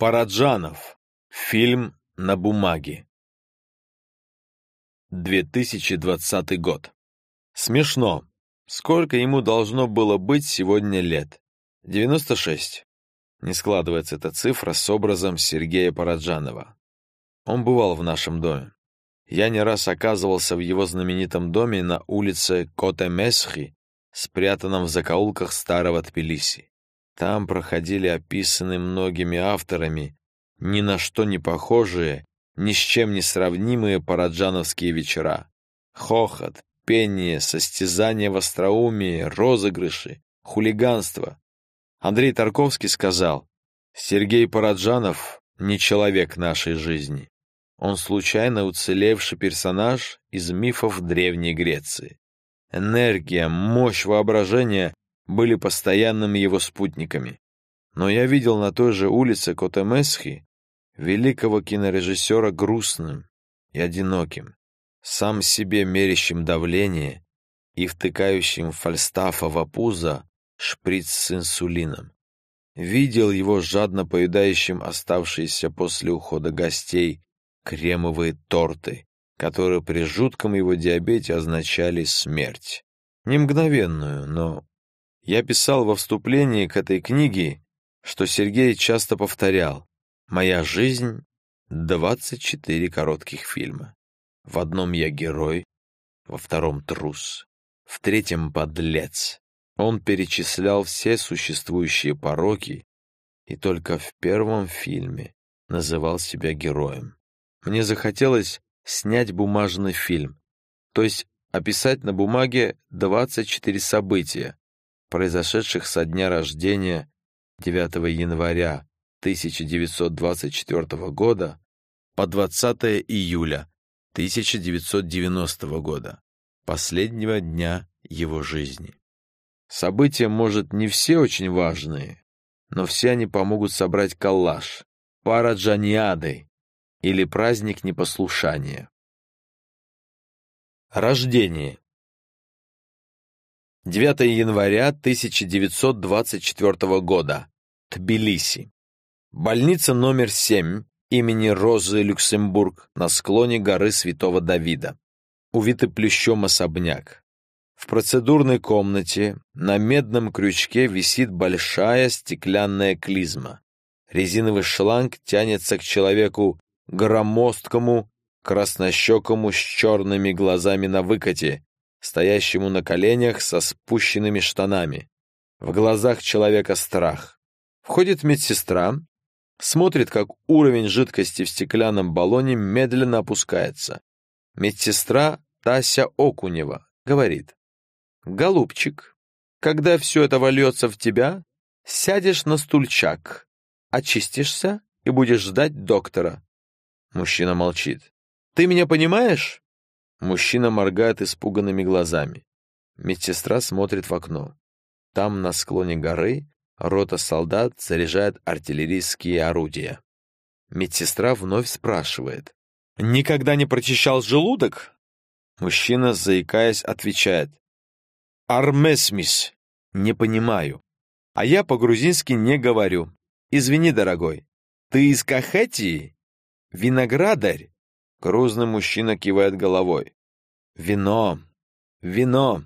Параджанов. Фильм на бумаге. 2020 год. Смешно. Сколько ему должно было быть сегодня лет? 96. Не складывается эта цифра с образом Сергея Параджанова. Он бывал в нашем доме. Я не раз оказывался в его знаменитом доме на улице Коте-Месхи, спрятанном в закоулках старого Тбилиси. Там проходили описанные многими авторами, ни на что не похожие, ни с чем не сравнимые параджановские вечера. Хохот, пение, состязания в остроумии, розыгрыши, хулиганство. Андрей Тарковский сказал, «Сергей Параджанов не человек нашей жизни. Он случайно уцелевший персонаж из мифов Древней Греции. Энергия, мощь воображения были постоянными его спутниками. Но я видел на той же улице Котемесхи великого кинорежиссера грустным и одиноким, сам себе мерящим давление и втыкающим фальстафа в пузо шприц с инсулином. Видел его жадно поедающим оставшиеся после ухода гостей кремовые торты, которые при жутком его диабете означали смерть. Не мгновенную, но я писал во вступлении к этой книге, что Сергей часто повторял «Моя жизнь — 24 коротких фильма. В одном я герой, во втором — трус, в третьем — подлец». Он перечислял все существующие пороки и только в первом фильме называл себя героем. Мне захотелось снять бумажный фильм, то есть описать на бумаге 24 события, произошедших со дня рождения 9 января 1924 года по 20 июля 1990 года, последнего дня его жизни. События, может, не все очень важные, но все они помогут собрать коллаж, пара джаниады или праздник непослушания. Рождение. 9 января 1924 года. Тбилиси. Больница номер 7 имени Розы Люксембург на склоне горы Святого Давида. Увитый плющом особняк. В процедурной комнате на медном крючке висит большая стеклянная клизма. Резиновый шланг тянется к человеку громоздкому, краснощекому с черными глазами на выкате, стоящему на коленях со спущенными штанами. В глазах человека страх. Входит медсестра, смотрит, как уровень жидкости в стеклянном баллоне медленно опускается. Медсестра Тася Окунева говорит, «Голубчик, когда все это вольется в тебя, сядешь на стульчак, очистишься и будешь ждать доктора». Мужчина молчит. «Ты меня понимаешь?» Мужчина моргает испуганными глазами. Медсестра смотрит в окно. Там, на склоне горы, рота солдат заряжает артиллерийские орудия. Медсестра вновь спрашивает. «Никогда не прочищал желудок?» Мужчина, заикаясь, отвечает. «Армесмис». «Не понимаю». «А я по-грузински не говорю. Извини, дорогой. Ты из Кахетии? Виноградарь?» Грузный мужчина кивает головой. «Вино! Вино!»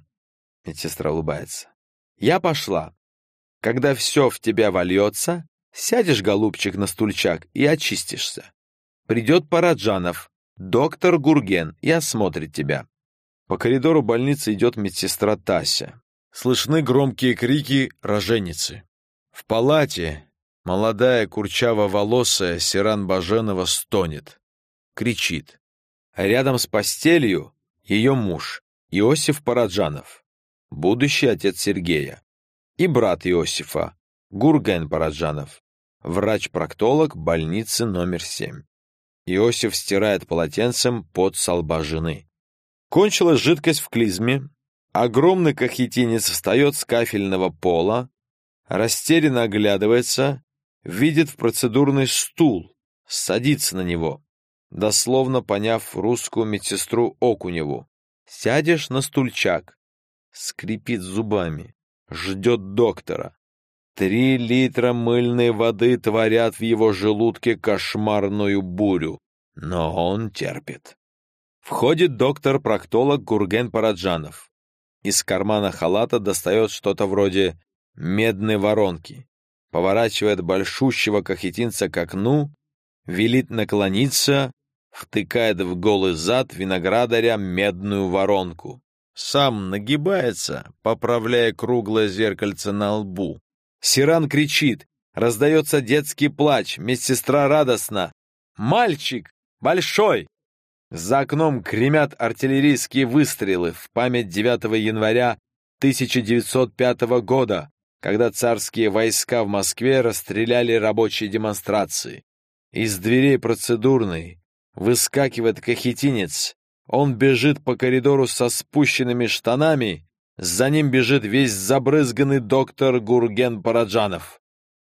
Медсестра улыбается. «Я пошла. Когда все в тебя вольется, сядешь, голубчик, на стульчак и очистишься. Придет Параджанов, доктор Гурген, и осмотрит тебя». По коридору больницы идет медсестра Тася. Слышны громкие крики роженицы. В палате молодая курчаво-волосая Сиран Баженова стонет кричит. Рядом с постелью ее муж, Иосиф Параджанов, будущий отец Сергея, и брат Иосифа, Гурген Параджанов, врач-проктолог больницы номер 7. Иосиф стирает полотенцем под солба жены. Кончилась жидкость в клизме, огромный кахетинец встает с кафельного пола, растерянно оглядывается, видит в процедурный стул, садится на него дословно поняв русскую медсестру Окуневу. «Сядешь на стульчак». Скрипит зубами. Ждет доктора. Три литра мыльной воды творят в его желудке кошмарную бурю, но он терпит. Входит доктор-проктолог Гурген Параджанов. Из кармана халата достает что-то вроде медной воронки, поворачивает большущего кахетинца к окну, велит наклониться, втыкает в голый зад виноградаря медную воронку. Сам нагибается, поправляя круглое зеркальце на лбу. Сиран кричит, раздается детский плач, медсестра радостна. «Мальчик! Большой!» За окном гремят артиллерийские выстрелы в память 9 января 1905 года, когда царские войска в Москве расстреляли рабочие демонстрации. Из дверей процедурной выскакивает кахетинец. Он бежит по коридору со спущенными штанами, за ним бежит весь забрызганный доктор Гурген Параджанов.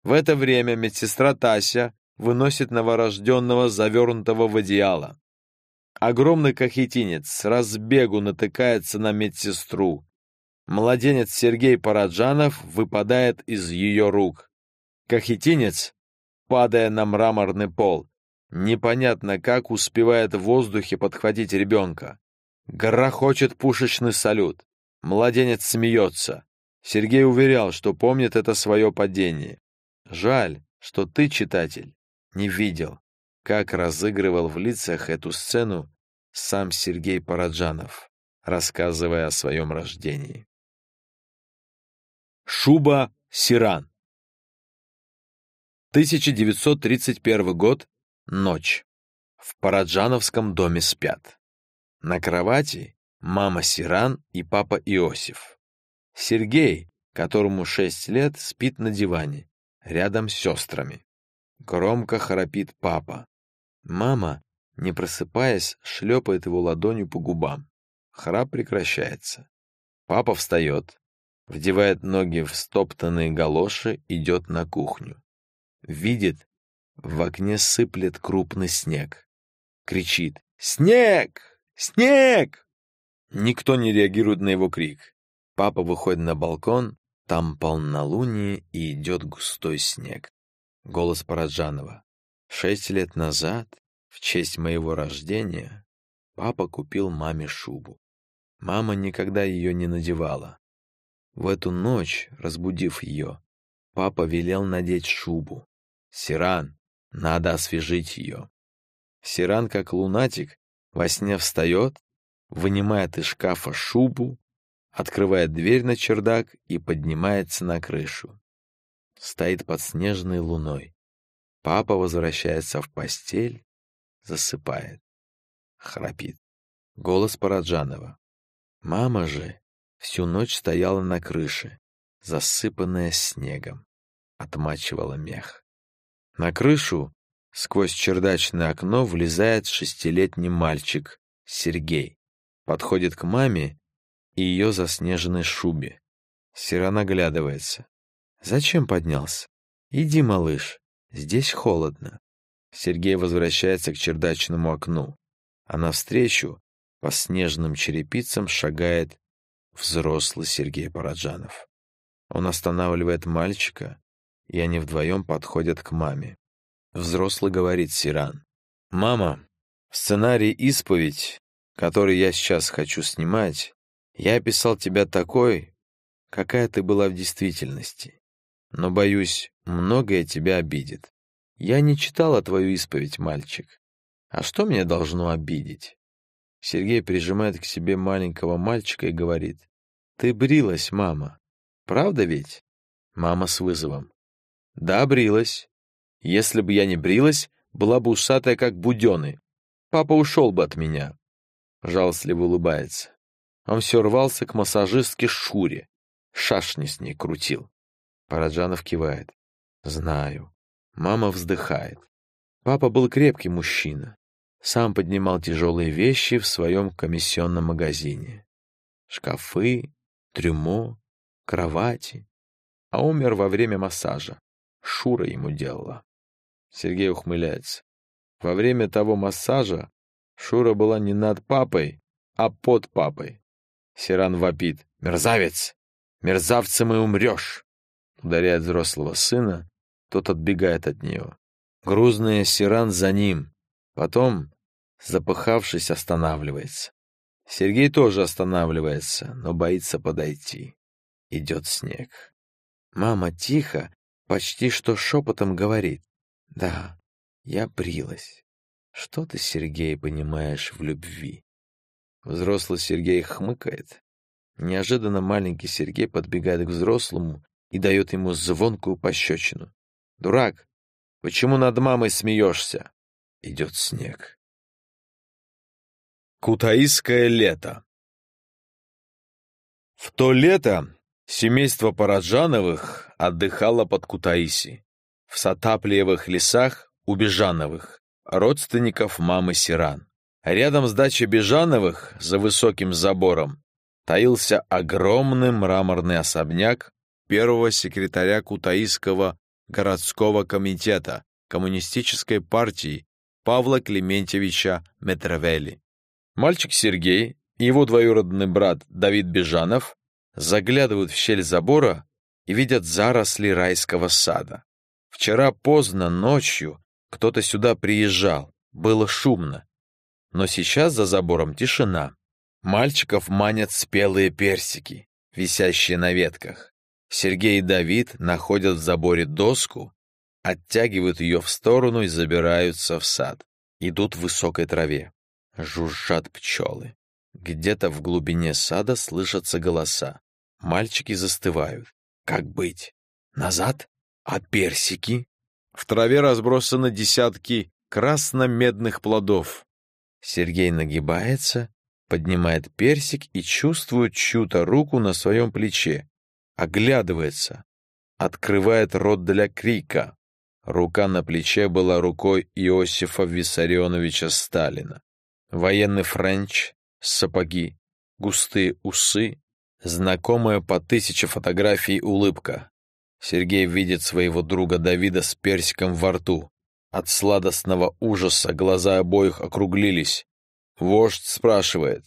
В это время медсестра Тася выносит новорожденного, завернутого в одеяло. Огромный кахетинец с разбегу натыкается на медсестру. Младенец Сергей Параджанов выпадает из ее рук. Кахетинец, падая на мраморный пол, непонятно как успевает в воздухе подхватить ребенка. Грохочет пушечный салют. Младенец смеется. Сергей уверял, что помнит это свое падение. Жаль, что ты, читатель, не видел, как разыгрывал в лицах эту сцену сам Сергей Параджанов, рассказывая о своем рождении. Шуба Сиран 1931 год. Ночь. В Параджановском доме спят. На кровати мама Сиран и папа Иосиф. Сергей, которому шесть лет, спит на диване, рядом с сестрами. Громко храпит папа. Мама, не просыпаясь, шлепает его ладонью по губам. Храп прекращается. Папа встает, вдевает ноги в стоптанные галоши, идет на кухню. Видит, в окне сыплет крупный снег. Кричит «Снег! Снег!» Никто не реагирует на его крик. Папа выходит на балкон, там полнолуние и идет густой снег. Голос Параджанова. Шесть лет назад, в честь моего рождения, папа купил маме шубу. Мама никогда ее не надевала. В эту ночь, разбудив ее, папа велел надеть шубу. Сиран, надо освежить ее. Сиран, как лунатик, во сне встает, вынимает из шкафа шубу, открывает дверь на чердак и поднимается на крышу. Стоит под снежной луной. Папа возвращается в постель, засыпает. Храпит. Голос Параджанова. Мама же всю ночь стояла на крыше, засыпанная снегом, отмачивала мех. На крышу сквозь чердачное окно влезает шестилетний мальчик Сергей. Подходит к маме и ее заснеженной шубе. Сиран оглядывается. «Зачем поднялся? Иди, малыш, здесь холодно». Сергей возвращается к чердачному окну, а навстречу по снежным черепицам шагает взрослый Сергей Параджанов. Он останавливает мальчика, и они вдвоем подходят к маме. Взрослый говорит Сиран. «Мама, сценарий «Исповедь» который я сейчас хочу снимать, я описал тебя такой, какая ты была в действительности. Но, боюсь, многое тебя обидит. Я не читала твою исповедь, мальчик. А что меня должно обидеть? Сергей прижимает к себе маленького мальчика и говорит. Ты брилась, мама. Правда ведь? Мама с вызовом. Да, брилась. Если бы я не брилась, была бы усатая, как будены. Папа ушел бы от меня жалостливо улыбается. Он все рвался к массажистке Шуре. Шашни с ней крутил. Параджанов кивает. Знаю. Мама вздыхает. Папа был крепкий мужчина. Сам поднимал тяжелые вещи в своем комиссионном магазине. Шкафы, трюмо, кровати. А умер во время массажа. Шура ему делала. Сергей ухмыляется. Во время того массажа Шура была не над папой, а под папой. Сиран вопит. «Мерзавец! Мерзавцем и умрешь!» ударяет взрослого сына, тот отбегает от нее. Грузный Сиран за ним. Потом, запыхавшись, останавливается. Сергей тоже останавливается, но боится подойти. Идет снег. Мама тихо, почти что шепотом говорит. «Да, я брилась. Что ты, Сергей, понимаешь в любви?» Взрослый Сергей хмыкает. Неожиданно маленький Сергей подбегает к взрослому и дает ему звонкую пощечину. «Дурак, почему над мамой смеешься?» Идет снег. Кутаисское лето В то лето семейство Параджановых отдыхало под Кутаиси, в Сатаплиевых лесах у Бежановых, родственников мамы Сиран. Рядом с дачей Бежановых, за высоким забором, таился огромный мраморный особняк первого секретаря Кутаисского городского комитета Коммунистической партии Павла Клементьевича Метровели. Мальчик Сергей и его двоюродный брат Давид Бежанов заглядывают в щель забора и видят заросли райского сада. Вчера поздно ночью кто-то сюда приезжал, было шумно. Но сейчас за забором тишина. Мальчиков манят спелые персики, висящие на ветках. Сергей и Давид находят в заборе доску, оттягивают ее в сторону и забираются в сад. Идут в высокой траве. Жужжат пчелы. Где-то в глубине сада слышатся голоса. Мальчики застывают. Как быть? Назад? А персики? В траве разбросаны десятки красно-медных плодов. Сергей нагибается, поднимает персик и чувствует чью-то руку на своем плече. Оглядывается. Открывает рот для крика. Рука на плече была рукой Иосифа Виссарионовича Сталина. Военный френч, сапоги, густые усы, знакомая по тысяче фотографий улыбка. Сергей видит своего друга Давида с персиком во рту. От сладостного ужаса глаза обоих округлились. Вождь спрашивает.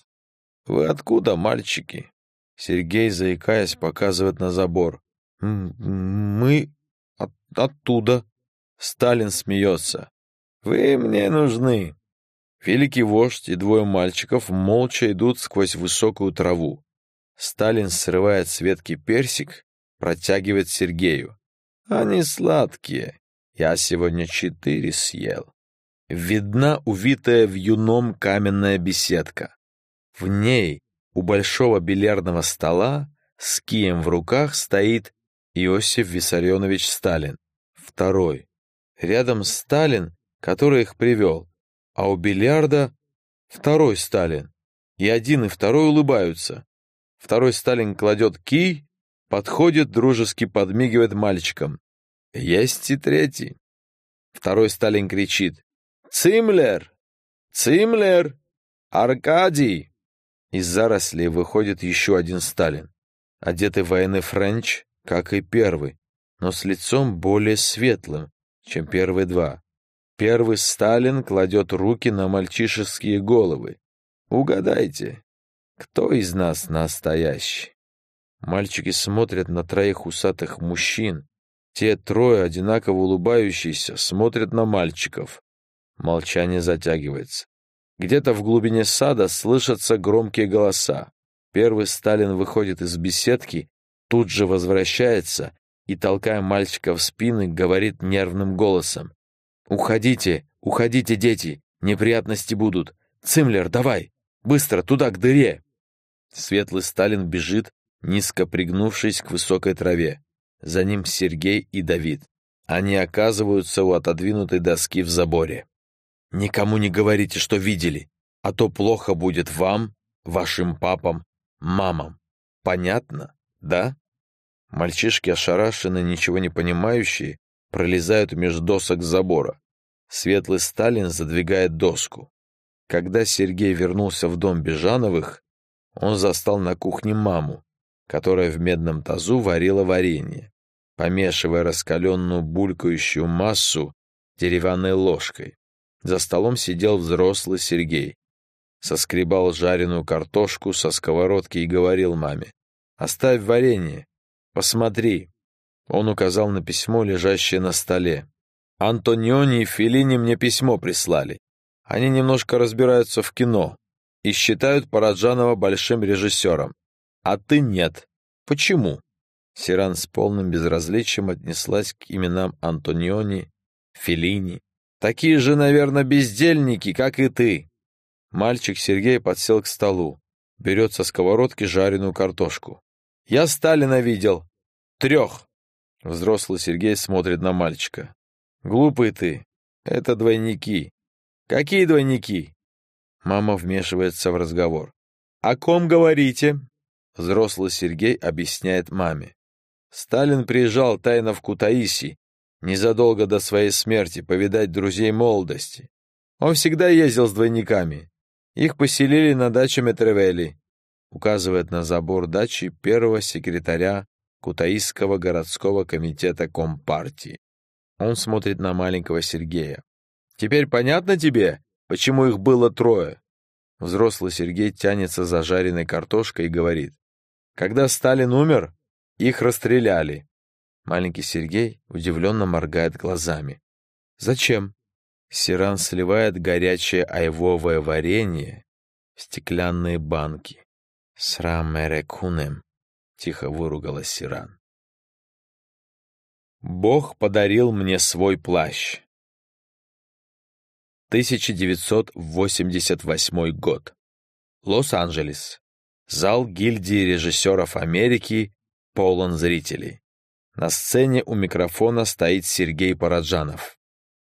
«Вы откуда, мальчики?» Сергей, заикаясь, показывает на забор. «Мы от оттуда». Сталин смеется. «Вы мне нужны». Великий вождь и двое мальчиков молча идут сквозь высокую траву. Сталин срывает с ветки персик, протягивает Сергею. «Они сладкие. Я сегодня четыре съел». Видна увитая вьюном каменная беседка. В ней у большого бильярдного стола с кием в руках стоит Иосиф Виссарионович Сталин, второй. Рядом Сталин, который их привел, а у бильярда второй Сталин. И один, и второй улыбаются. Второй Сталин кладет кий, подходит, дружески подмигивает мальчикам. Есть и третий. Второй Сталин кричит. «Цимлер! Цимлер! Аркадий!» Из зарослей выходит еще один Сталин, одетый в военный френч, как и первый, но с лицом более светлым, чем первые два. Первый Сталин кладет руки на мальчишеские головы. Угадайте, кто из нас настоящий? Мальчики смотрят на троих усатых мужчин. Те трое, одинаково улыбающиеся, смотрят на мальчиков. Молчание затягивается. Где-то в глубине сада слышатся громкие голоса. Первый Сталин выходит из беседки, тут же возвращается и, толкая мальчика в спины, говорит нервным голосом. «Уходите, уходите, дети, неприятности будут. Цимлер, давай, быстро, туда, к дыре!» Светлый Сталин бежит, низко пригнувшись к высокой траве. За ним Сергей и Давид. Они оказываются у отодвинутой доски в заборе. «Никому не говорите, что видели, а то плохо будет вам, вашим папам, мамам. Понятно, да?» Мальчишки, ошарашенные, ничего не понимающие, пролезают между досок забора. Светлый Сталин задвигает доску. Когда Сергей вернулся в дом Бежановых, он застал на кухне маму, которая в медном тазу варила варенье, помешивая раскаленную булькающую массу деревянной ложкой. За столом сидел взрослый Сергей. Соскребал жареную картошку со сковородки и говорил маме, «Оставь варенье, посмотри, Он указал на письмо, лежащее на столе. «Антониони и Феллини мне письмо прислали. Они немножко разбираются в кино и считают Параджанова большим режиссером. А ты нет. Почему?» Сиран с полным безразличием отнеслась к именам Антониони, Феллини. «Такие же, наверное, бездельники, как и ты». Мальчик Сергей подсел к столу, берет со сковородки жареную картошку. «Я Сталина видел. Трех!» Взрослый Сергей смотрит на мальчика. «Глупый ты. Это двойники». «Какие двойники?» Мама вмешивается в разговор. «О ком говорите?» Взрослый Сергей объясняет маме. Сталин приезжал тайно в Кутаиси, незадолго до своей смерти, повидать друзей молодости. Он всегда ездил с двойниками. Их поселили на даче Метревели, указывает на забор дачи первого секретаря Кутаисского городского комитета Компартии. Он смотрит на маленького Сергея. «Теперь понятно тебе, почему их было трое?» Взрослый Сергей тянется за жареной картошкой и говорит. «Когда Сталин умер, их расстреляли». Маленький Сергей удивленно моргает глазами. «Зачем?» Сиран сливает горячее айвовое варенье в стеклянные банки. «Срамерекунем», — тихо выругалась Сиран. Бог подарил мне свой плащ. 1988 год. Лос-Анджелес. Зал гильдии режиссеров Америки полон зрителей. На сцене у микрофона стоит Сергей Параджанов.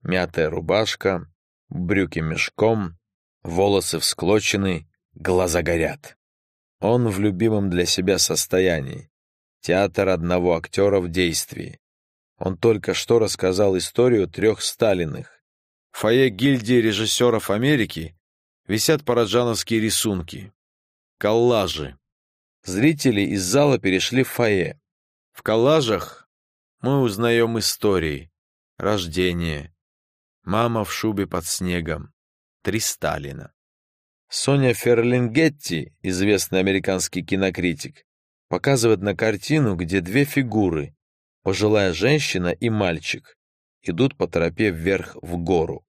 Мятая рубашка, брюки мешком, волосы всклочены, глаза горят. Он в любимом для себя состоянии. Театр одного актера в действии. Он только что рассказал историю трех Сталиных. Фойе гильдии режиссеров Америки висят параджановские рисунки. Коллажи. Зрители из зала перешли в фойе. В коллажах мы узнаем истории. Рождение, Мама в шубе под снегом. Три Сталина. Соня Ферлингетти, известный американский кинокритик, показывает на картину, где две фигуры, пожилая женщина и мальчик, идут по тропе вверх в гору.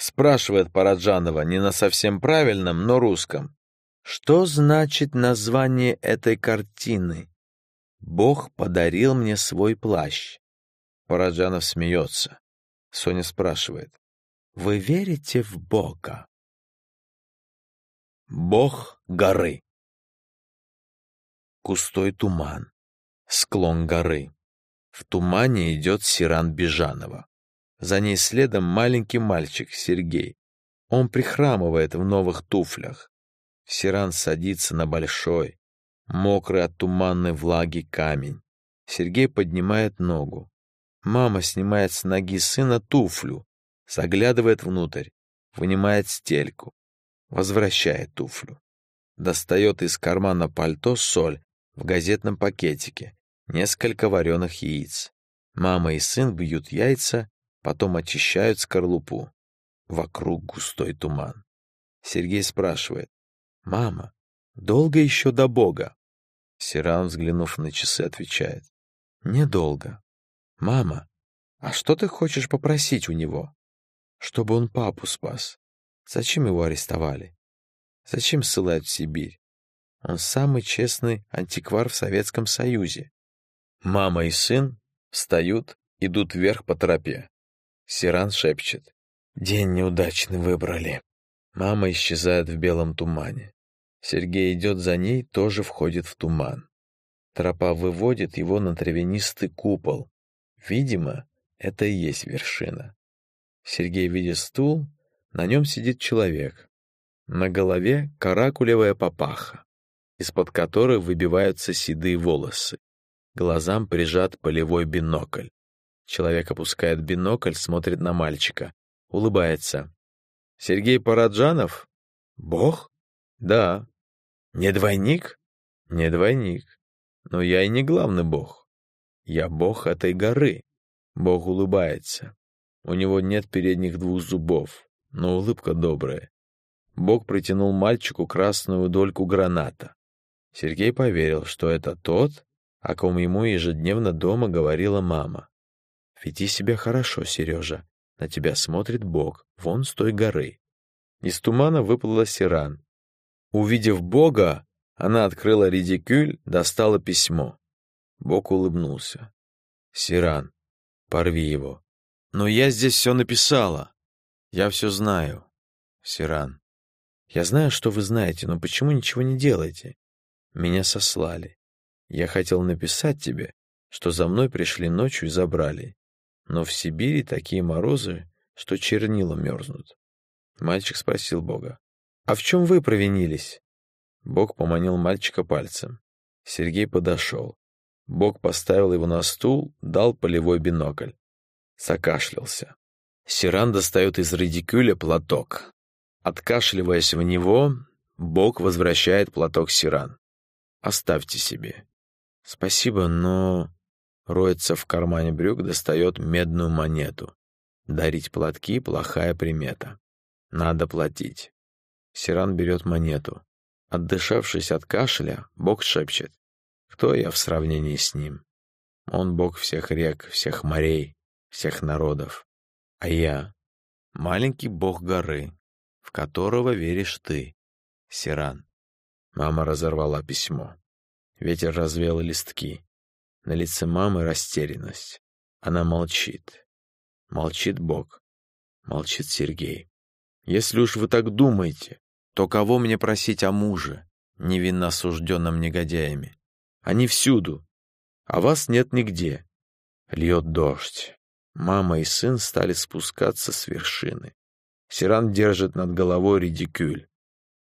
Спрашивает Параджанова не на совсем правильном, но русском. Что значит название этой картины? Бог подарил мне свой плащ. Параджанов смеется. Соня спрашивает. «Вы верите в Бога?» Бог горы. Густой туман. Склон горы. В тумане идет Сиран Бежанова. За ней следом маленький мальчик Сергей. Он прихрамывает в новых туфлях. Сиран садится на большой, мокрый от туманной влаги камень. Сергей поднимает ногу. Мама снимает с ноги сына туфлю, заглядывает внутрь, вынимает стельку, возвращает туфлю. Достает из кармана пальто соль в газетном пакетике, несколько вареных яиц. Мама и сын бьют яйца, потом очищают скорлупу. Вокруг густой туман. Сергей спрашивает. «Мама, долго еще до Бога?» Сиран, взглянув на часы, отвечает. «Недолго. «Мама, а что ты хочешь попросить у него?» «Чтобы он папу спас. Зачем его арестовали? Зачем ссылать в Сибирь? Он самый честный антиквар в Советском Союзе». Мама и сын встают, идут вверх по тропе. Сиран шепчет. «День неудачный выбрали». Мама исчезает в белом тумане. Сергей идет за ней, тоже входит в туман. Тропа выводит его на травянистый купол, Видимо, это и есть вершина. Сергей видит стул, на нем сидит человек. На голове каракулевая папаха, из-под которой выбиваются седые волосы. Глазам прижат полевой бинокль. Человек опускает бинокль, смотрит на мальчика, улыбается. «Сергей Параджанов? Бог? Да. Не двойник? Не двойник. Но я и не главный бог. Я бог этой горы. Бог улыбается. У него нет передних двух зубов, но улыбка добрая. Бог протянул мальчику красную дольку граната. Сергей поверил, что это тот, о ком ему ежедневно дома говорила мама. «Веди себя хорошо, Сережа. На тебя смотрит Бог, вон с той горы». Из тумана выплыла Сиран. Увидев Бога, она открыла редикюль, достала письмо. Бог улыбнулся. «Сиран, порви его». «Но я здесь все написала. Я все знаю». «Сиран, я знаю, что вы знаете, но почему ничего не делаете? Меня сослали. Я хотел написать тебе, что за мной пришли ночью и забрали. Но в Сибири такие морозы, что чернила мерзнут. Мальчик спросил Бога, «А в чем вы провинились?» Бог поманил мальчика пальцем. Сергей подошел. Бог поставил его на стул, дал полевой бинокль. Закашлялся. Сиран достает из радикюля платок. Откашливаясь в него, Бог возвращает платок Сиран. «Оставьте себе». «Спасибо, но...» Роется в кармане брюк, достает медную монету. Дарить платки — плохая примета. Надо платить. Сиран берет монету. Отдышавшись от кашля, Бог шепчет. Кто я в сравнении с ним? Он Бог всех рек, всех морей, всех народов. А я — маленький Бог горы, в которого веришь ты, Сиран. Мама разорвала письмо. Ветер развел листки. На лице мамы растерянность. Она молчит. Молчит Бог. Молчит Сергей. Если уж вы так думаете, то кого мне просить о муже, невинно осужденном негодяями? Они всюду, а вас нет нигде. Льет дождь. Мама и сын стали спускаться с вершины. Сиран держит над головой редикюль.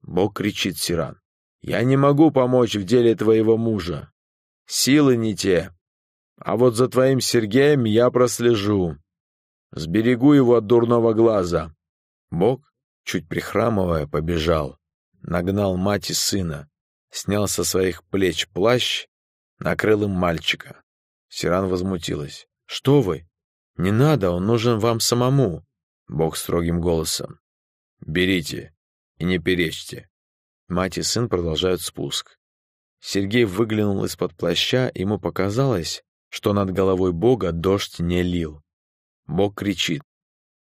Бог кричит Сиран. «Я не могу помочь в деле твоего мужа. Силы не те. А вот за твоим Сергеем я прослежу. Сберегу его от дурного глаза». Бог, чуть прихрамывая, побежал. Нагнал мать и сына. Снял со своих плеч плащ, накрыл им мальчика. Сиран возмутилась. «Что вы? Не надо, он нужен вам самому. Бог строгим голосом. «Берите и не перечьте». Мать и сын продолжают спуск. Сергей выглянул из-под плаща, ему показалось, что над головой Бога дождь не лил. Бог кричит.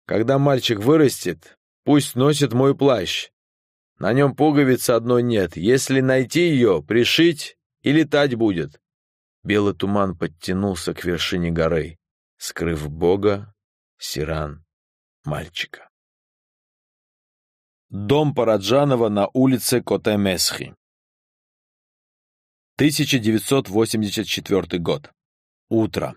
«Когда мальчик вырастет, пусть носит мой плащ. На нем пуговицы одной нет. Если найти ее, пришить и летать будет». Белый туман подтянулся к вершине горы, скрыв Бога, Сиран мальчика. Дом Параджанова на улице Котемесхи. 1984 год. Утро.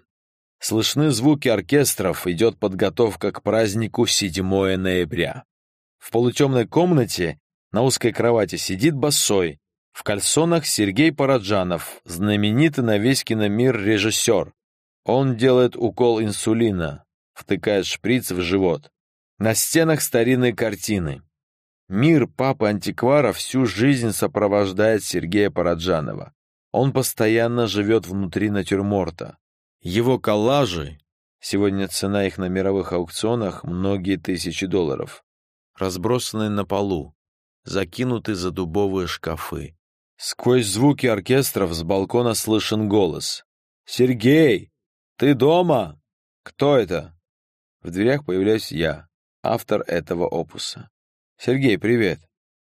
Слышны звуки оркестров, идет подготовка к празднику 7 ноября. В полутемной комнате на узкой кровати сидит босой, в кальсонах Сергей Параджанов, знаменитый на весь киномир режиссер. Он делает укол инсулина, втыкает шприц в живот. На стенах старинные картины. Мир папы-антиквара всю жизнь сопровождает Сергея Параджанова. Он постоянно живет внутри натюрморта. Его коллажи, сегодня цена их на мировых аукционах многие тысячи долларов, разбросаны на полу, закинуты за дубовые шкафы. Сквозь звуки оркестров с балкона слышен голос. «Сергей, ты дома? Кто это?» В дверях появляюсь я автор этого опуса. Сергей, привет.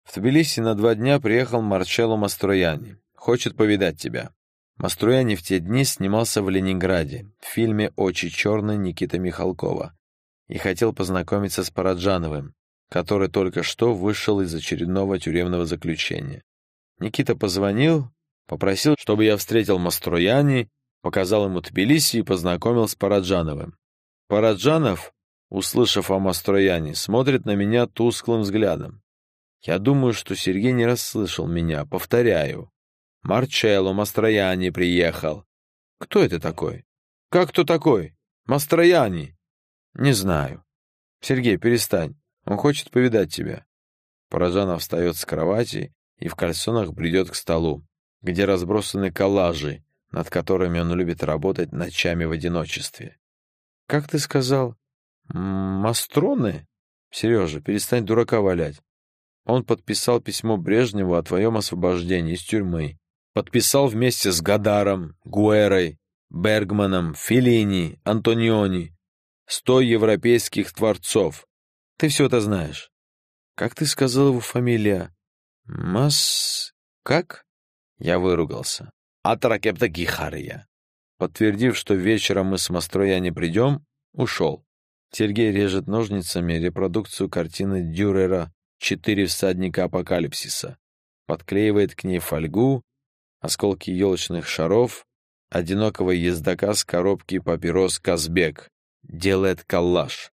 В Тбилиси на два дня приехал Марчелло Мастрояни. Хочет повидать тебя. Мастрояни в те дни снимался в Ленинграде, в фильме «Очи черные» Никита Михалкова, и хотел познакомиться с Параджановым, который только что вышел из очередного тюремного заключения. Никита позвонил, попросил, чтобы я встретил Мастрояни, показал ему Тбилиси и познакомил с Параджановым. Параджанов услышав о Мастрояне, смотрит на меня тусклым взглядом. Я думаю, что Сергей не расслышал меня. Повторяю. Марчелло Мастрояни приехал. Кто это такой? Как кто такой? Мастрояни? Не знаю. Сергей, перестань. Он хочет повидать тебя. Поражанов встает с кровати и в кальсонах бредет к столу, где разбросаны коллажи, над которыми он любит работать ночами в одиночестве. «Как ты сказал? Мастроны? Сережа, перестань дурака валять. Он подписал письмо Брежневу о твоем освобождении из тюрьмы. Подписал вместе с Гадаром, Гуэрой, Бергманом, Филини, Антониони. Сто европейских творцов. Ты все это знаешь. Как ты сказал его фамилия? Мас... как? Я выругался. Атракепта Гихария. Подтвердив, что вечером мы с Мастроя не придем, ушел. Сергей режет ножницами репродукцию картины Дюрера «Четыре всадника апокалипсиса». Подклеивает к ней фольгу, осколки елочных шаров, одинокого ездока с коробки папирос «Казбек». Делает коллаж.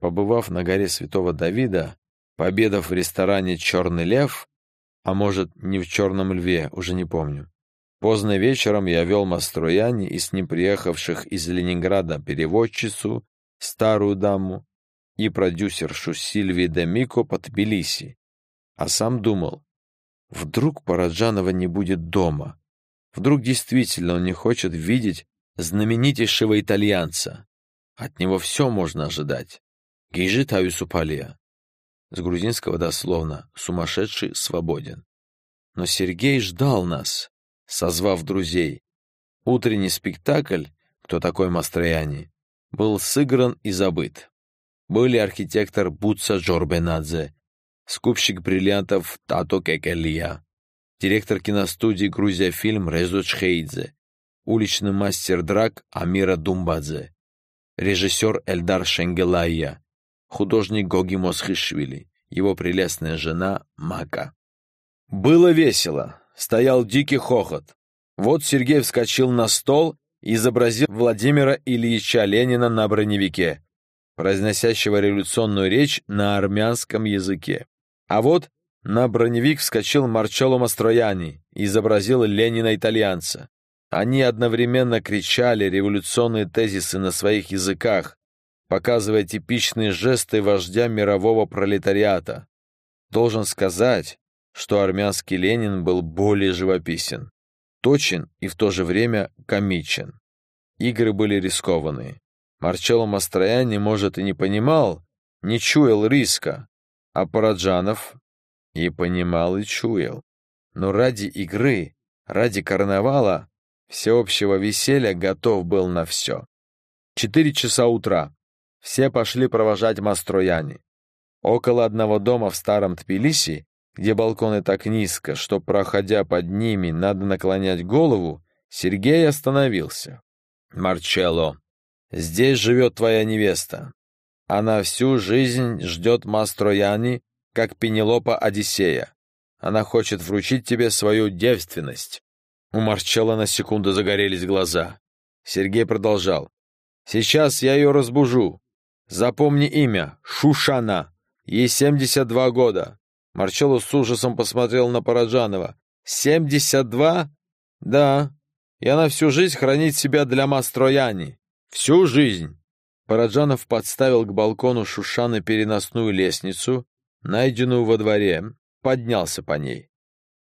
Побывав на горе Святого Давида, пообедав в ресторане «Черный лев», а может, не в «Черном льве», уже не помню, Поздно вечером я вел Мастрояни и с ним приехавших из Ленинграда переводчицу, старую даму, и продюсершу Сильви Демико по Тбилиси. А сам думал, вдруг Параджанова не будет дома. Вдруг действительно он не хочет видеть знаменитейшего итальянца. От него все можно ожидать. Гейжи Тависупалия. С грузинского дословно «сумасшедший свободен». Но Сергей ждал нас созвав друзей. Утренний спектакль «Кто такой Мастрояни» был сыгран и забыт. Были архитектор Буца Джорбенадзе, скупщик бриллиантов Тато Кекелия, директор киностудии «Грузия фильм» Резо Чхейдзе, уличный мастер драк Амира Думбадзе, режиссер Эльдар Шенгелайя, художник Гоги Мосхишвили, его прелестная жена Мака. Было весело, стоял дикий хохот. Вот Сергей вскочил на стол и изобразил Владимира Ильича Ленина на броневике, произносящего революционную речь на армянском языке. А вот на броневик вскочил Марчелло Мастрояни и изобразил Ленина-итальянца. Они одновременно кричали революционные тезисы на своих языках, показывая типичные жесты вождя мирового пролетариата. Должен сказать, что армянский Ленин был более живописен, точен и в то же время комичен. Игры были рискованные. Марчелло Мастрояни, может, и не понимал, не чуял риска, а Параджанов и понимал, и чуял. Но ради игры, ради карнавала, всеобщего веселья готов был на все. Четыре часа утра. Все пошли провожать Мастрояни. Около одного дома в старом Тбилиси где балконы так низко, что, проходя под ними, надо наклонять голову, Сергей остановился. «Марчелло, здесь живет твоя невеста. Она всю жизнь ждет Мастрояни, как Пенелопа Одиссея. Она хочет вручить тебе свою девственность». У Марчелла на секунду загорелись глаза. Сергей продолжал. «Сейчас я ее разбужу. Запомни имя — Шушана. Ей 72 года. Марчелло с ужасом посмотрел на Параджанова. «Семьдесят два? Да. И она всю жизнь хранит себя для Мастрояни. Всю жизнь!» Параджанов подставил к балкону Шушаны переносную лестницу, найденную во дворе, поднялся по ней.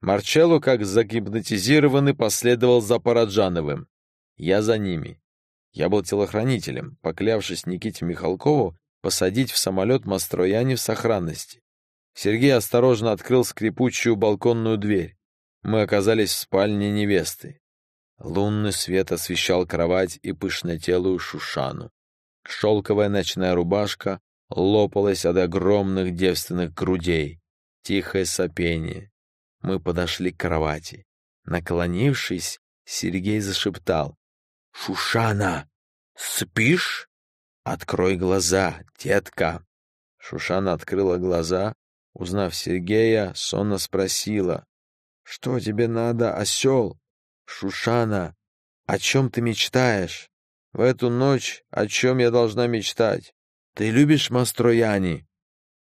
Марчелло, как загипнотизированный, последовал за Параджановым. Я за ними. Я был телохранителем, поклявшись Никите Михалкову посадить в самолет Мастрояни в сохранности. Сергей осторожно открыл скрипучую балконную дверь. Мы оказались в спальне невесты. Лунный свет освещал кровать и пышнотелую Шушану. Шелковая ночная рубашка лопалась от огромных девственных грудей. Тихое сопение. Мы подошли к кровати. Наклонившись, Сергей зашептал. «Шушана, спишь? Открой глаза, детка!» Шушана открыла глаза, Узнав Сергея, сонно спросила. «Что тебе надо, осел? Шушана, о чем ты мечтаешь? В эту ночь о чем я должна мечтать? Ты любишь Мастрояни?»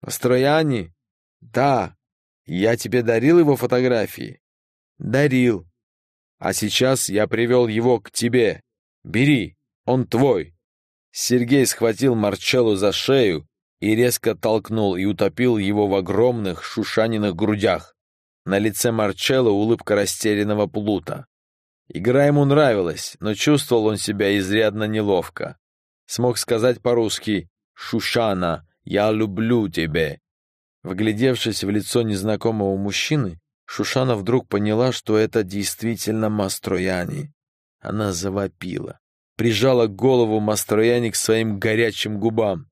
«Мастрояни? Да. Я тебе дарил его фотографии?» «Дарил. А сейчас я привел его к тебе. Бери, он твой». Сергей схватил Марчеллу за шею и резко толкнул и утопил его в огромных шушаниных грудях. На лице Марчелло улыбка растерянного плута. Игра ему нравилась, но чувствовал он себя изрядно неловко. Смог сказать по-русски «Шушана, я люблю тебя». Вглядевшись в лицо незнакомого мужчины, Шушана вдруг поняла, что это действительно Мастрояни. Она завопила, прижала голову Мастрояни к своим горячим губам.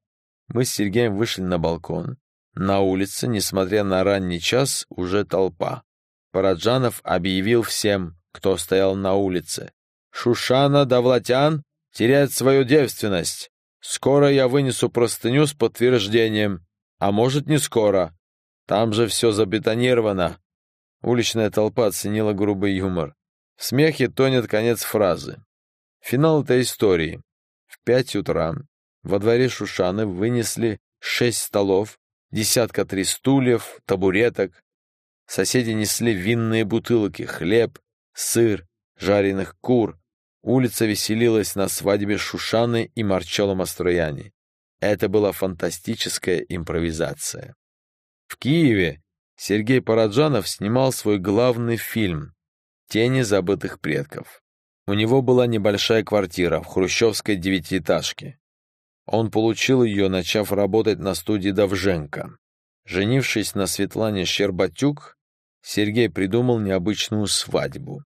Мы с Сергеем вышли на балкон. На улице, несмотря на ранний час, уже толпа. Параджанов объявил всем, кто стоял на улице. «Шушана Давлатян теряет свою девственность. Скоро я вынесу простыню с подтверждением. А может, не скоро. Там же все забетонировано». Уличная толпа оценила грубый юмор. В смехе тонет конец фразы. Финал этой истории. В пять утра во дворе Шушаны вынесли шесть столов, десятка три стульев, табуреток. Соседи несли винные бутылки, хлеб, сыр, жареных кур. Улица веселилась на свадьбе Шушаны и Марчелло Мастрояни. Это была фантастическая импровизация. В Киеве Сергей Параджанов снимал свой главный фильм «Тени забытых предков». У него была небольшая квартира в хрущевской девятиэтажке. Он получил ее, начав работать на студии Давженко. Женившись на Светлане Щербатюк, Сергей придумал необычную свадьбу.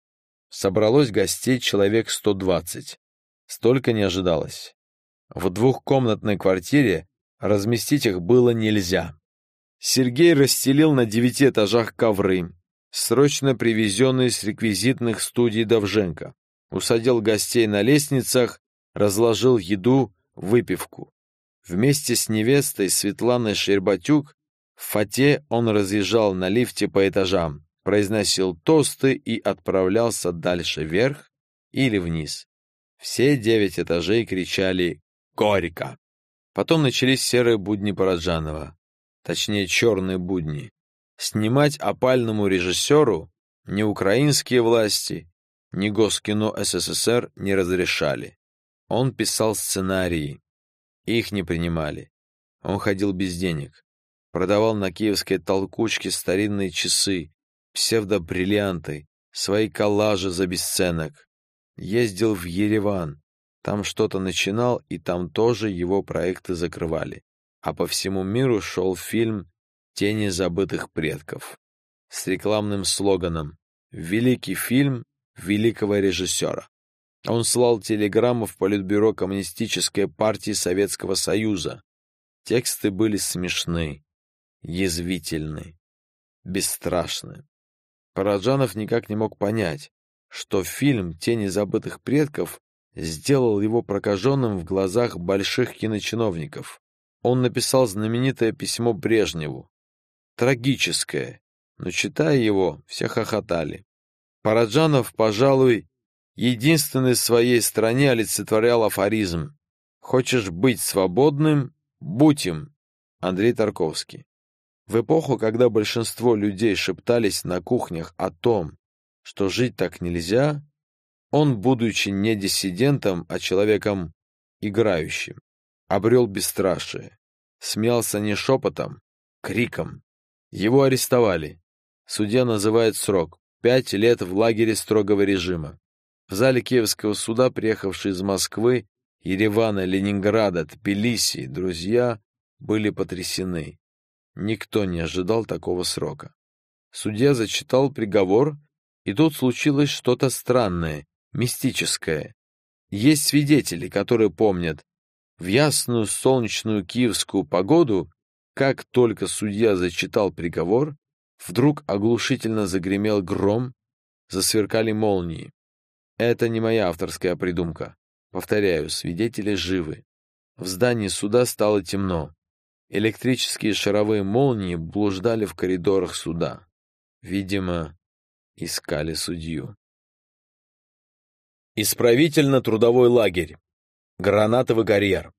Собралось гостей человек 120. Столько не ожидалось. В двухкомнатной квартире разместить их было нельзя. Сергей расстелил на девяти этажах ковры, срочно привезенные с реквизитных студий Давженко, усадил гостей на лестницах, разложил еду, выпивку. Вместе с невестой Светланой Щербатюк в фате он разъезжал на лифте по этажам, произносил тосты и отправлялся дальше вверх или вниз. Все девять этажей кричали «Горько!». Потом начались серые будни Параджанова, точнее черные будни. Снимать опальному режиссеру ни украинские власти, ни Госкино СССР не разрешали. Он писал сценарии. Их не принимали. Он ходил без денег. Продавал на киевской толкучке старинные часы, псевдобриллианты, свои коллажи за бесценок. Ездил в Ереван. Там что-то начинал, и там тоже его проекты закрывали. А по всему миру шел фильм «Тени забытых предков» с рекламным слоганом «Великий фильм великого режиссера». Он слал телеграммы в Политбюро Коммунистической партии Советского Союза. Тексты были смешны, язвительны, бесстрашны. Параджанов никак не мог понять, что фильм «Тени забытых предков» сделал его прокаженным в глазах больших киночиновников. Он написал знаменитое письмо Брежневу. Трагическое, но, читая его, все хохотали. Параджанов, пожалуй, единственный в своей стране олицетворял афоризм «Хочешь быть свободным? Будь им!» Андрей Тарковский. В эпоху, когда большинство людей шептались на кухнях о том, что жить так нельзя, он, будучи не диссидентом, а человеком играющим, обрел бесстрашие, смеялся не шепотом, криком. Его арестовали. Судья называет срок — пять лет в лагере строгого режима. В зале Киевского суда, приехавшие из Москвы, Еревана, Ленинграда, Тбилиси, друзья были потрясены. Никто не ожидал такого срока. Судья зачитал приговор, и тут случилось что-то странное, мистическое. Есть свидетели, которые помнят, в ясную солнечную киевскую погоду, как только судья зачитал приговор, вдруг оглушительно загремел гром, засверкали молнии. Это не моя авторская придумка. Повторяю, свидетели живы. В здании суда стало темно. Электрические шаровые молнии блуждали в коридорах суда. Видимо, искали судью. Исправительно-трудовой лагерь. Гранатовый карьер.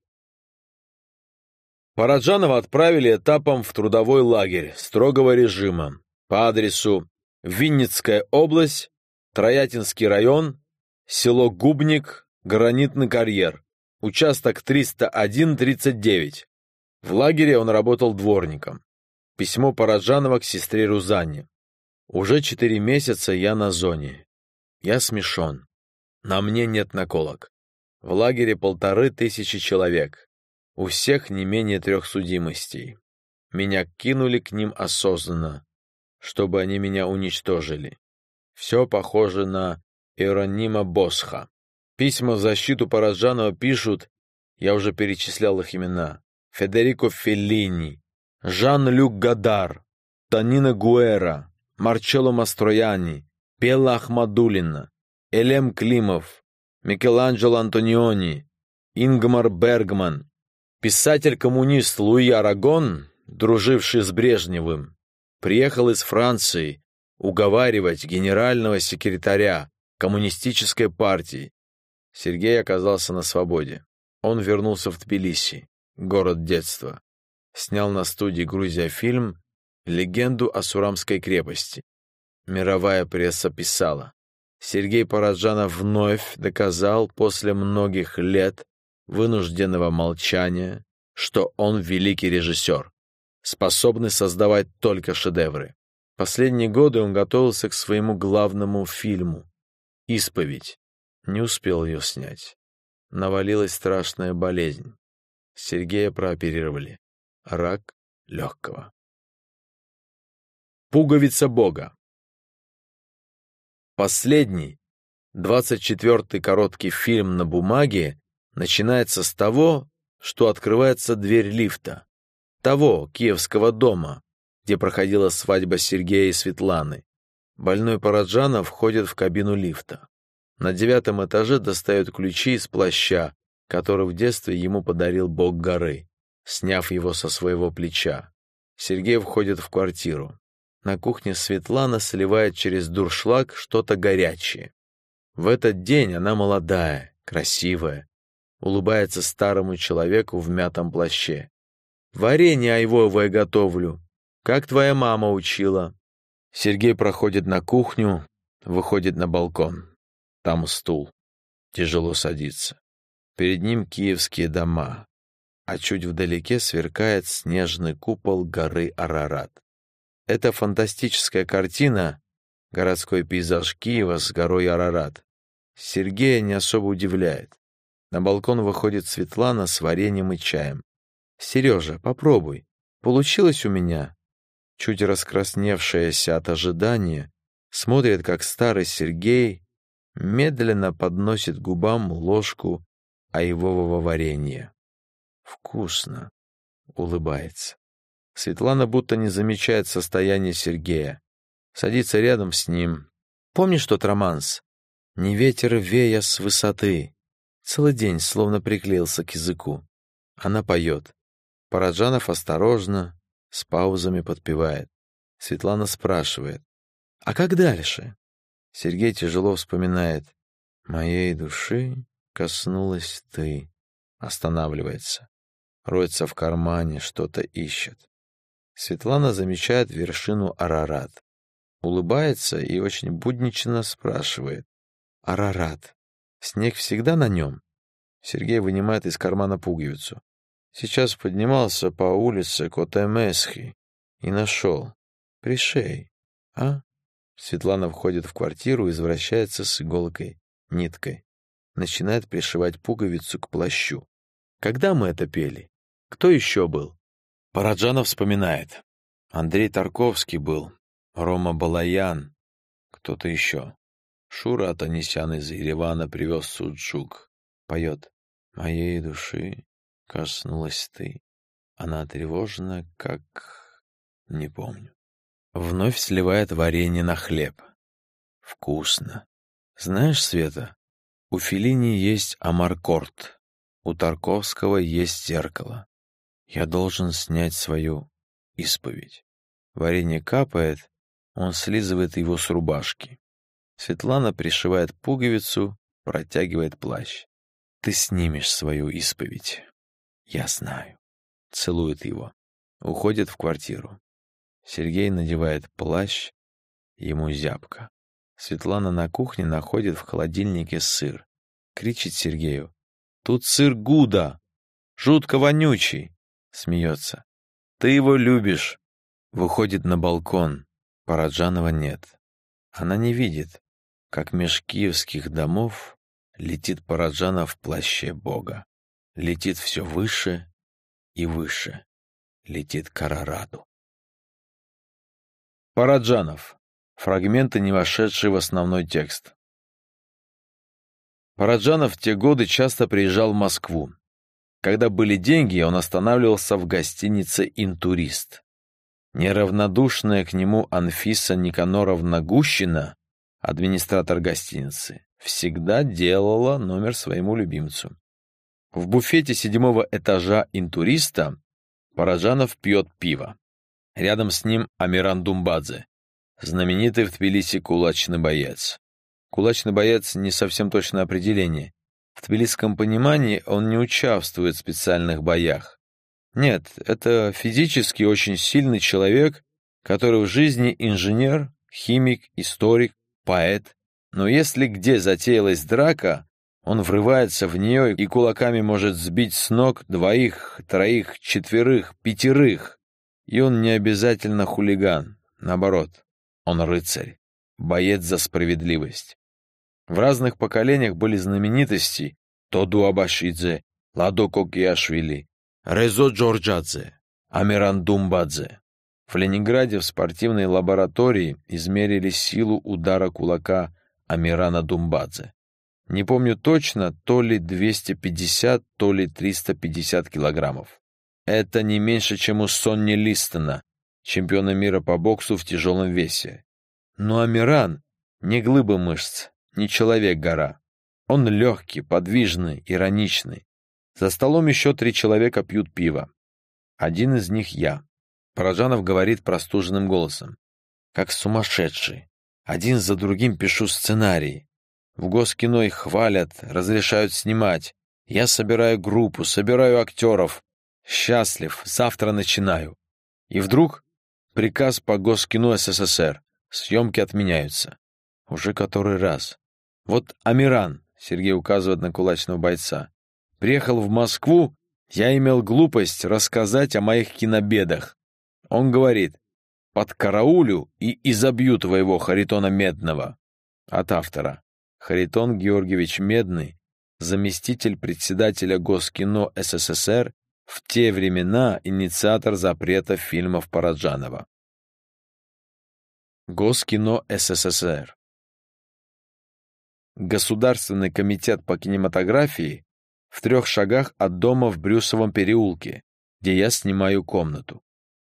Параджанова отправили этапом в трудовой лагерь строгого режима по адресу Винницкая область, Троятинский район, село Губник, гранитный карьер, участок 301-39. В лагере он работал дворником. Письмо Параджанова к сестре Рузанне. Уже четыре месяца я на зоне. Я смешон. На мне нет наколок. В лагере полторы тысячи человек. У всех не менее трех судимостей. Меня кинули к ним осознанно. чтобы они меня уничтожили. Все похоже на Иеронима Босха. Письма в защиту Параджанова пишут, я уже перечислял их имена, Федерико Феллини, Жан-Люк Гадар, Танина Гуэра, Марчелло Мастрояни, Пелла Ахмадулина, Элем Климов, Микеланджело Антониони, Ингмар Бергман, писатель-коммунист Луи Арагон, друживший с Брежневым, приехал из Франции уговаривать генерального секретаря коммунистической партии. Сергей оказался на свободе. Он вернулся в Тбилиси, город детства. Снял на студии «Грузия» фильм «Легенду о Сурамской крепости». Мировая пресса писала. Сергей Параджанов вновь доказал после многих лет вынужденного молчания, что он великий режиссер, способный создавать только шедевры. Последние годы он готовился к своему главному фильму «Исповедь». Не успел ее снять. Навалилась страшная болезнь. Сергея прооперировали. Рак легкого. Пуговица Бога. Последний, двадцать четвертый короткий фильм на бумаге начинается с того, что открывается дверь лифта. Того, киевского дома, где проходила свадьба Сергея и Светланы. Больной Параджанов входит в кабину лифта. На девятом этаже достает ключи из плаща, который в детстве ему подарил бог горы, сняв его со своего плеча. Сергей входит в квартиру. На кухне Светлана сливает через дуршлаг что-то горячее. В этот день она молодая, красивая, улыбается старому человеку в мятом плаще. «Варенье айвовое готовлю. Как твоя мама учила?» Сергей проходит на кухню, выходит на балкон. Там стул. Тяжело садится. Перед ним киевские дома, а чуть вдалеке сверкает снежный купол горы Арарат. Это фантастическая картина, городской пейзаж Киева с горой Арарат, Сергея не особо удивляет. На балкон выходит Светлана с вареньем и чаем. «Сережа, попробуй. Получилось у меня?» Чуть раскрасневшаяся от ожидания, смотрит, как старый Сергей медленно подносит губам ложку айвового варенья. «Вкусно!» — улыбается. Светлана будто не замечает состояние Сергея. Садится рядом с ним. «Помнишь тот романс? Не ветер вея с высоты». Целый день словно приклеился к языку. Она поет. Параджанов осторожно, с паузами подпевает. Светлана спрашивает. «А как дальше?» Сергей тяжело вспоминает. «Моей души коснулась ты». Останавливается. Роется в кармане, что-то ищет. Светлана замечает вершину Арарат. Улыбается и очень буднично спрашивает. «Арарат, снег всегда на нем?» Сергей вынимает из кармана пуговицу. Сейчас поднимался по улице Котемесхи и нашел. Пришей, а? Светлана входит в квартиру и возвращается с иголкой, ниткой. Начинает пришивать пуговицу к плащу. Когда мы это пели? Кто еще был? Параджанов вспоминает. Андрей Тарковский был, Рома Балаян, кто-то еще. Шура Атанисян из Еревана привез суджук. Поет. «Моей души коснулась ты». Она тревожна, как... не помню. Вновь сливает варенье на хлеб. Вкусно. Знаешь, Света, у Филини есть амаркорд, у Тарковского есть зеркало. Я должен снять свою исповедь. Варенье капает, он слизывает его с рубашки. Светлана пришивает пуговицу, протягивает плащ. Ты снимешь свою исповедь. Я знаю. Целует его. Уходит в квартиру. Сергей надевает плащ, ему зябко. Светлана на кухне находит в холодильнике сыр. Кричит Сергею. «Тут сыр Гуда! Жутко вонючий!» Смеется. «Ты его любишь!» Выходит на балкон. Параджанова нет. Она не видит, как меж киевских домов летит Параджанов в плаще Бога. Летит все выше и выше. Летит к Арараду. Параджанов. Фрагменты, не вошедшие в основной текст. Параджанов в те годы часто приезжал в Москву. Когда были деньги, он останавливался в гостинице «Интурист». Неравнодушная к нему Анфиса Никаноровна Гущина, администратор гостиницы, всегда делала номер своему любимцу. В буфете седьмого этажа «Интуриста» Параджанов пьет пиво. Рядом с ним Амиран Думбадзе, знаменитый в Тбилиси кулачный боец. Кулачный боец — не совсем точное определение. В тбилисском понимании он не участвует в специальных боях. Нет, это физически очень сильный человек, который в жизни инженер, химик, историк, поэт. Но если где затеялась драка, он врывается в нее и кулаками может сбить с ног двоих, троих, четверых, пятерых. И он не обязательно хулиган, наоборот, он рыцарь, боец за справедливость. В разных поколениях были знаменитости Тоду Абашидзе, Ладо Кокиашвили, Резо Джорджадзе, Амиран Думбадзе. В Ленинграде в спортивной лаборатории измерили силу удара кулака Амирана Думбадзе. Не помню точно, то ли 250, то ли 350 килограммов. Это не меньше, чем у Сонни Листона, чемпиона мира по боксу в тяжелом весе. Но Амиран не глыба мышц, не человек-гора. Он легкий, подвижный, ироничный. За столом еще три человека пьют пиво. Один из них я. Параджанов говорит простуженным голосом. Как сумасшедший. Один за другим пишу сценарии. В Госкино их хвалят, разрешают снимать. Я собираю группу, собираю актеров. Счастлив, завтра начинаю. И вдруг приказ по Госкино СССР. Съемки отменяются. Уже который раз. Вот Амиран, Сергей указывает на кулачного бойца, приехал в Москву, я имел глупость рассказать о моих кинобедах. Он говорит, под караулю и изобью твоего Харитона Медного. От автора. Харитон Георгиевич Медный, заместитель председателя Госкино СССР, в те времена инициатор запрета фильмов Параджанова. Госкино СССР Государственный комитет по кинематографии в трех шагах от дома в Брюсовом переулке, где я снимаю комнату.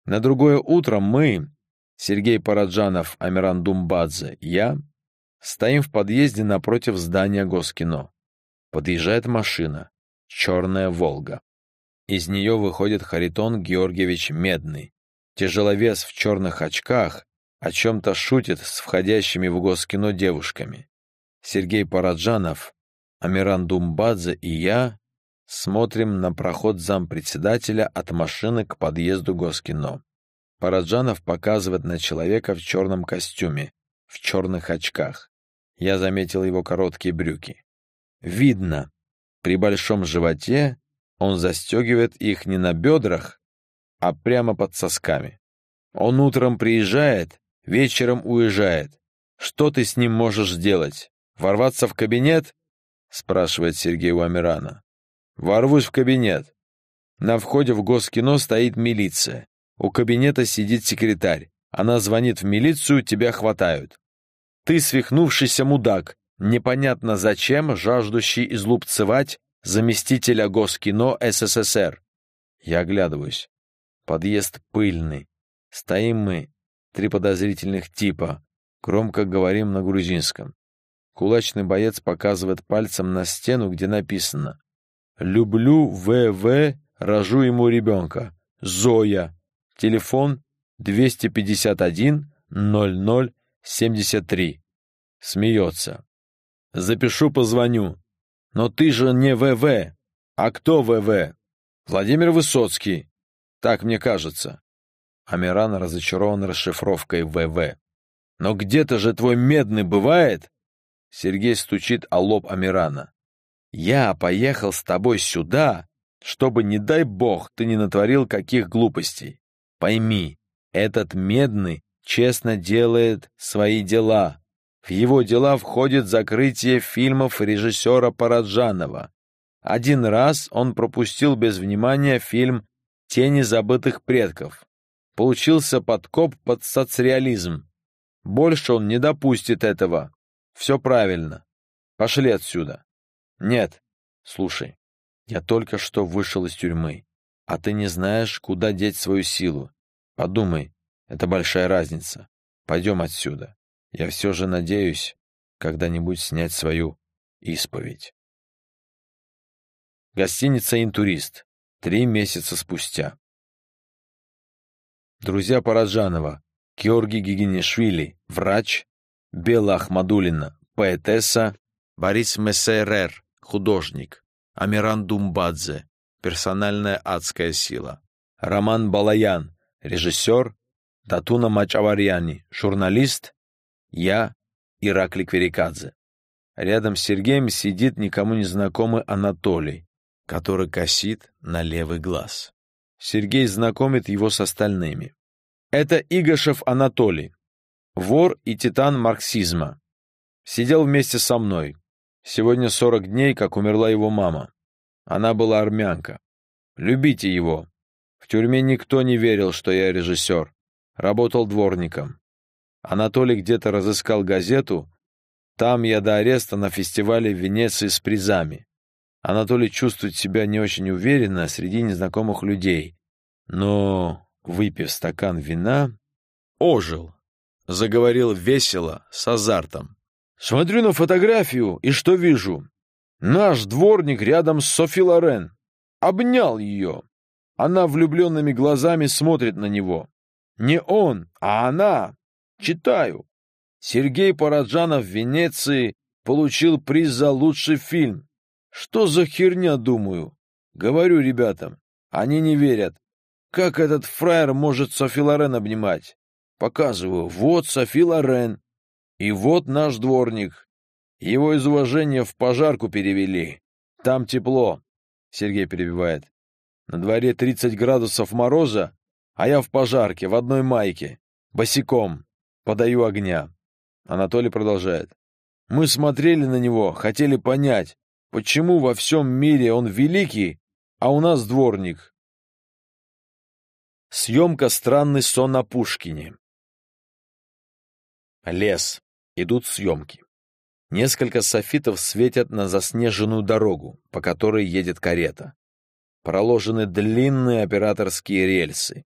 На другое утро мы, Сергей Параджанов, Амиран Думбадзе, я, Стоим в подъезде напротив здания Госкино. Подъезжает машина. Черная «Волга». Из нее выходит Харитон Георгиевич Медный. Тяжеловес в черных очках о чем-то шутит с входящими в Госкино девушками. Сергей Параджанов, Амиран Думбадзе и я смотрим на проход зампредседателя от машины к подъезду Госкино. Параджанов показывает на человека в черном костюме, в черных очках. Я заметил его короткие брюки. Видно, при большом животе он застегивает их не на бедрах, а прямо под сосками. Он утром приезжает, вечером уезжает. Что ты с ним можешь сделать? Ворваться в кабинет? Спрашивает Сергей у Амирана. Ворвусь в кабинет. На входе в Госкино стоит милиция. У кабинета сидит секретарь. Она звонит в милицию, тебя хватают. Ты свихнувшийся мудак, непонятно зачем, жаждущий излупцевать заместителя Госкино СССР. Я оглядываюсь. Подъезд пыльный. Стоим мы, три подозрительных типа. Громко говорим на грузинском. Кулачный боец показывает пальцем на стену, где написано «Люблю ВВ, рожу ему ребенка. Зоя. Телефон 251 00 73. Смеется. Запишу, позвоню. Но ты же не ВВ. А кто ВВ? Владимир Высоцкий. Так мне кажется. Амиран разочарован расшифровкой ВВ. Но где-то же твой медный бывает? Сергей стучит о лоб Амирана. Я поехал с тобой сюда, чтобы, не дай бог, ты не натворил каких глупостей. Пойми, этот медный честно делает свои дела. В его дела входит закрытие фильмов режиссера Параджанова. Один раз он пропустил без внимания фильм «Тени забытых предков». Получился подкоп под соцреализм. Больше он не допустит этого. Все правильно. Пошли отсюда. Нет. Слушай, я только что вышел из тюрьмы, а ты не знаешь, куда деть свою силу. Подумай, это большая разница. Пойдем отсюда. Я все же надеюсь когда-нибудь снять свою исповедь. Гостиница «Интурист». Три месяца спустя. Друзья Параджанова. Георгий Гигинишвили, врач. Бела Ахмадулина, поэтесса. Борис Мессерер, художник. Амиран Думбадзе, персональная адская сила. Роман Балаян, режиссер. Татуна Мачаварьяни, журналист. Я, Ираклий Кверикадзе. Рядом с Сергеем сидит никому не знакомый Анатолий, который косит на левый глаз. Сергей знакомит его с остальными. Это Игошев Анатолий, вор и титан марксизма. Сидел вместе со мной. Сегодня 40 дней, как умерла его мама. Она была армянка. Любите его. В тюрьме никто не верил, что я режиссер. Работал дворником. Анатолий где-то разыскал газету. Там я до ареста на фестивале в Венеции с призами. Анатолий чувствует себя не очень уверенно среди незнакомых людей, но, выпив стакан вина, ожил, заговорил весело, с азартом. «Смотрю на фотографию, и что вижу? Наш дворник рядом с Софи Лорен. Обнял ее. Она влюбленными глазами смотрит на него. Не он, а она. Читаю. Сергей Параджанов в Венеции получил приз за лучший фильм. Что за херня, думаю? Говорю ребятам. Они не верят. Как этот фраер может Софи Лорен обнимать? Показываю. Вот Софи Лорен. И вот наш дворник. Его из уважения в пожарку перевели. Там тепло. Сергей перебивает. На дворе 30 градусов мороза, а я в пожарке, в одной майке, босиком, подаю огня. Анатолий продолжает. Мы смотрели на него, хотели понять, Почему во всем мире он великий, а у нас дворник? Съемка «Странный сон о Пушкине». Лес. Идут съемки. Несколько софитов светят на заснеженную дорогу, по которой едет карета. Проложены длинные операторские рельсы.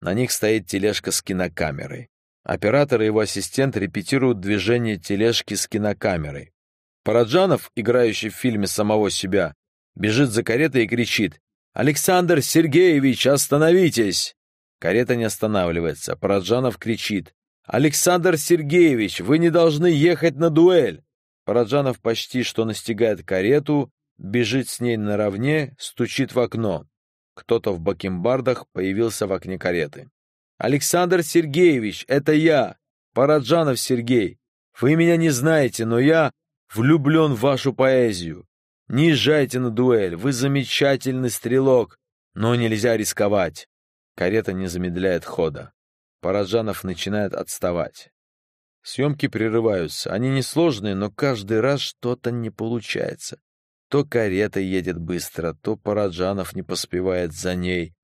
На них стоит тележка с кинокамерой. Оператор и его ассистент репетируют движение тележки с кинокамерой. Параджанов, играющий в фильме самого себя, бежит за каретой и кричит «Александр Сергеевич, остановитесь!» Карета не останавливается. Параджанов кричит «Александр Сергеевич, вы не должны ехать на дуэль!» Параджанов почти что настигает карету, бежит с ней наравне, стучит в окно. Кто-то в бакенбардах появился в окне кареты. «Александр Сергеевич, это я, Параджанов Сергей. Вы меня не знаете, но я влюблен в вашу поэзию. Не езжайте на дуэль, вы замечательный стрелок, но нельзя рисковать. Карета не замедляет хода. Параджанов начинает отставать. Съемки прерываются. Они несложные, но каждый раз что-то не получается. То карета едет быстро, то Параджанов не поспевает за ней,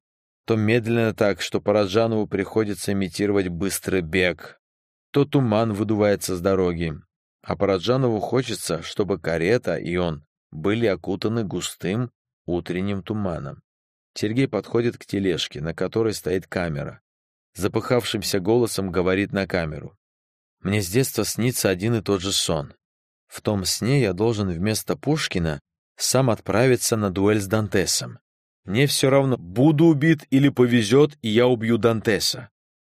то медленно так, что Параджанову приходится имитировать быстрый бег, то туман выдувается с дороги. А Параджанову хочется, чтобы карета и он были окутаны густым утренним туманом. Сергей подходит к тележке, на которой стоит камера. Запыхавшимся голосом говорит на камеру. «Мне с детства снится один и тот же сон. В том сне я должен вместо Пушкина сам отправиться на дуэль с Дантесом. Мне все равно, буду убит или повезет, и я убью Дантеса.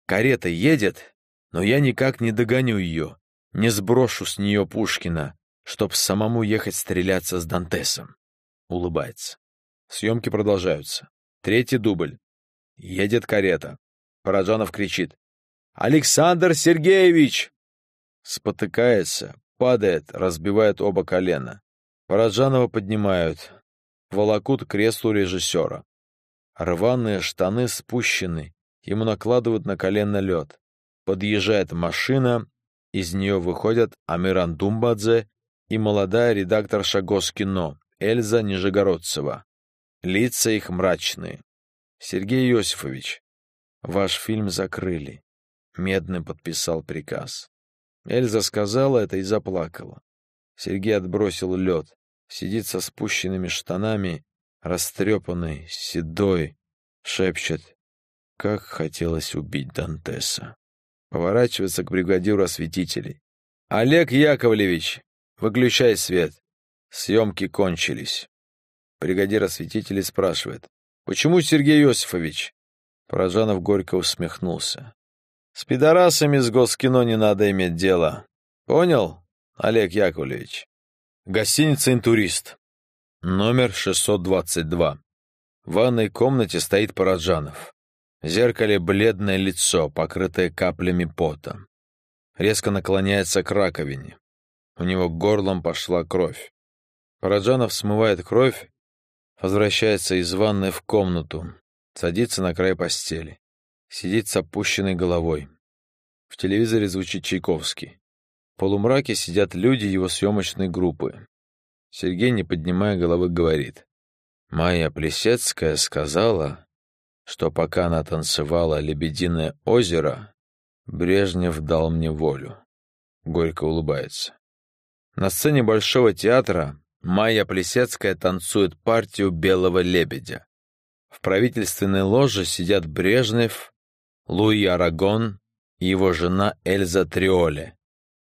Карета едет, но я никак не догоню ее. Не сброшу с нее Пушкина, чтоб самому ехать стреляться с Дантесом. Улыбается. Съемки продолжаются. Третий дубль. Едет карета. Параджанов кричит. «Александр Сергеевич!» Спотыкается, падает, разбивает оба колена. Параджанова поднимают. Волокут к креслу режиссера. Рваные штаны спущены. Ему накладывают на колено лед. Подъезжает машина, из нее выходят Амиран Думбадзе и молодая редакторша Госкино Эльза Нижегородцева. Лица их мрачные. Сергей Иосифович, Ваш фильм закрыли. Медный подписал приказ. Эльза сказала это и заплакала. Сергей отбросил лед. Сидит со спущенными штанами, растрепанный, седой, шепчет. Как хотелось убить Дантеса. Поворачивается к бригадиру осветителей. «Олег Яковлевич, выключай свет. Съемки кончились». Бригадир осветителей спрашивает. «Почему Сергей Иосифович?» Поражанов горько усмехнулся. «С пидорасами с Госкино не надо иметь дело. Понял, Олег Яковлевич?» Гостиница «Интурист». Номер 622. В ванной комнате стоит Параджанов. В зеркале бледное лицо, покрытое каплями пота. Резко наклоняется к раковине. У него горлом пошла кровь. Параджанов смывает кровь, возвращается из ванной в комнату, садится на край постели. Сидит с опущенной головой. В телевизоре звучит Чайковский. В полумраке сидят люди его съемочной группы. Сергей, не поднимая головы, говорит. Майя Плесецкая сказала, что пока она танцевала «Лебединое озеро», Брежнев дал мне волю. Горько улыбается. На сцене Большого театра Майя Плесецкая танцует партию «Белого лебедя». В правительственной ложе сидят Брежнев, Луи Арагон и его жена Эльза Триоле,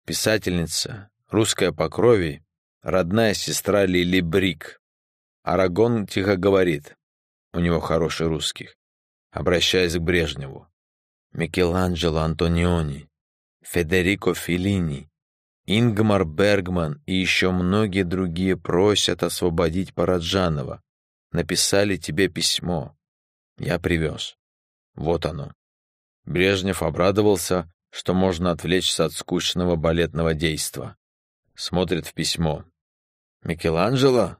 писательница, русская по крови, родная сестра Лили Брик. Арагон тихо говорит, у него хороший русский, обращаясь к Брежневу. Микеланджело Антониони, Федерико Феллини, Ингмар Бергман и еще многие другие просят освободить Параджанова. Написали тебе письмо. Я привез. Вот оно. Брежнев обрадовался, что можно отвлечься от скучного балетного действа. Смотрит в письмо. Микеланджело?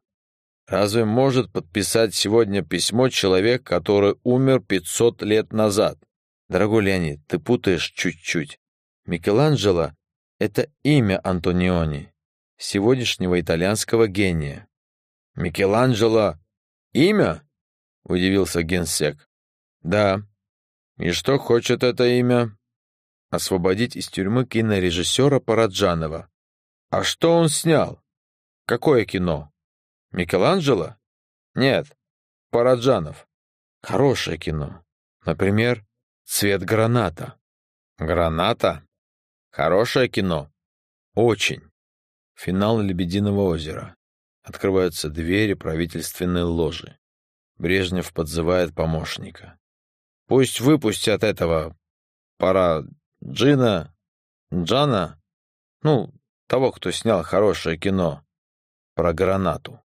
Разве может подписать сегодня письмо человек, который умер 500 лет назад? Дорогой Леонид, ты путаешь чуть-чуть. Микеланджело — это имя Антониони, сегодняшнего итальянского гения. Микеланджело — имя? — удивился генсек. Да. И что хочет это имя? Освободить из тюрьмы кинорежиссера Параджанова. А что он снял? Какое кино? Микеланджело? Нет, Параджанов. Хорошее кино. Например, Цвет граната. Граната? Хорошее кино. Очень. Финал «Лебединого озера». Открываются двери правительственной ложи. Брежнев подзывает помощника. Пусть выпустят этого пора Джина, Джана, ну, того, кто снял хорошее кино про гранату.